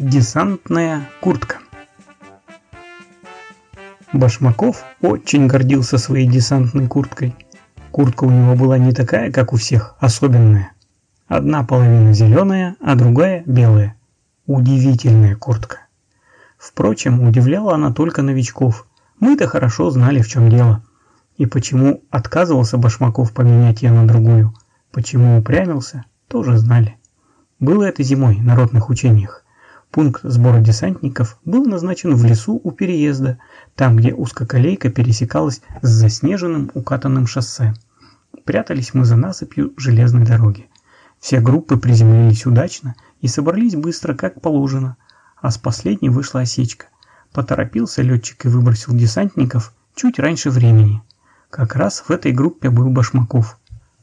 Десантная куртка Башмаков очень гордился своей десантной курткой. Куртка у него была не такая, как у всех, особенная. Одна половина зеленая, а другая белая. Удивительная куртка. Впрочем, удивляла она только новичков. Мы-то хорошо знали, в чем дело. И почему отказывался Башмаков поменять ее на другую, почему упрямился, тоже знали. Было это зимой на ротных учениях. Пункт сбора десантников был назначен в лесу у переезда, там, где узкоколейка пересекалась с заснеженным укатанным шоссе. Прятались мы за насыпью железной дороги. Все группы приземлились удачно и собрались быстро, как положено, а с последней вышла осечка. Поторопился летчик и выбросил десантников чуть раньше времени. Как раз в этой группе был Башмаков.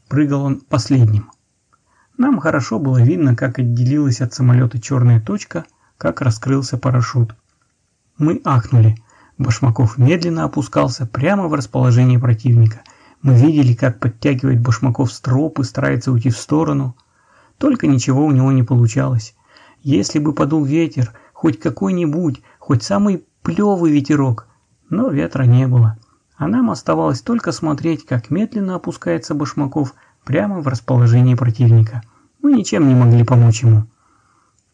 Прыгал он последним. Нам хорошо было видно, как отделилась от самолета черная точка, как раскрылся парашют. Мы ахнули. Башмаков медленно опускался прямо в расположение противника. Мы видели, как подтягивает Башмаков строп и старается уйти в сторону. Только ничего у него не получалось. Если бы подул ветер, хоть какой-нибудь, хоть самый плевый ветерок, но ветра не было. А нам оставалось только смотреть, как медленно опускается Башмаков прямо в расположении противника. Мы ничем не могли помочь ему.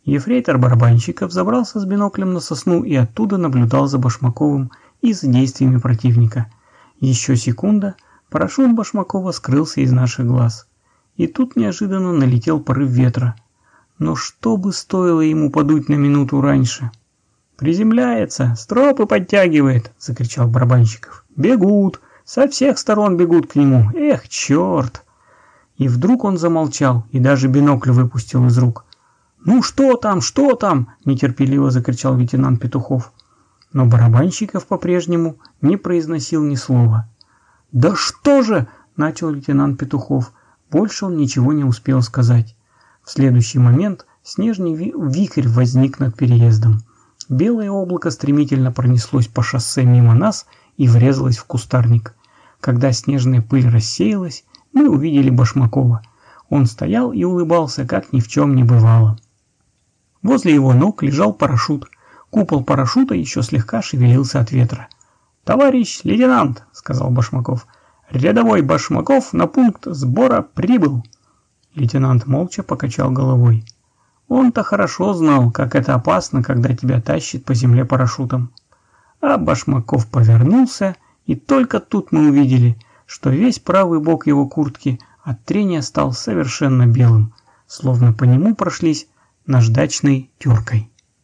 Ефрейтор Барабанщиков забрался с биноклем на сосну и оттуда наблюдал за Башмаковым и за действиями противника. Еще секунда, парашют Башмакова скрылся из наших глаз. И тут неожиданно налетел порыв ветра. Но что бы стоило ему подуть на минуту раньше? «Приземляется! Стропы подтягивает!» – закричал Барабанщиков. «Бегут! Со всех сторон бегут к нему! Эх, черт!» И вдруг он замолчал и даже бинокль выпустил из рук. «Ну что там, что там?» – нетерпеливо закричал лейтенант Петухов. Но Барабанщиков по-прежнему не произносил ни слова. «Да что же?» – начал лейтенант Петухов. Больше он ничего не успел сказать. В следующий момент снежный вихрь возник над переездом. Белое облако стремительно пронеслось по шоссе мимо нас и врезалось в кустарник. Когда снежная пыль рассеялась, мы увидели Башмакова. Он стоял и улыбался, как ни в чем не бывало. Возле его ног лежал парашют. Купол парашюта еще слегка шевелился от ветра. «Товарищ лейтенант», — сказал Башмаков, — «рядовой Башмаков на пункт сбора прибыл». Лейтенант молча покачал головой. Он-то хорошо знал, как это опасно, когда тебя тащит по земле парашютом. А Башмаков повернулся, и только тут мы увидели — что весь правый бок его куртки от трения стал совершенно белым, словно по нему прошлись наждачной теркой.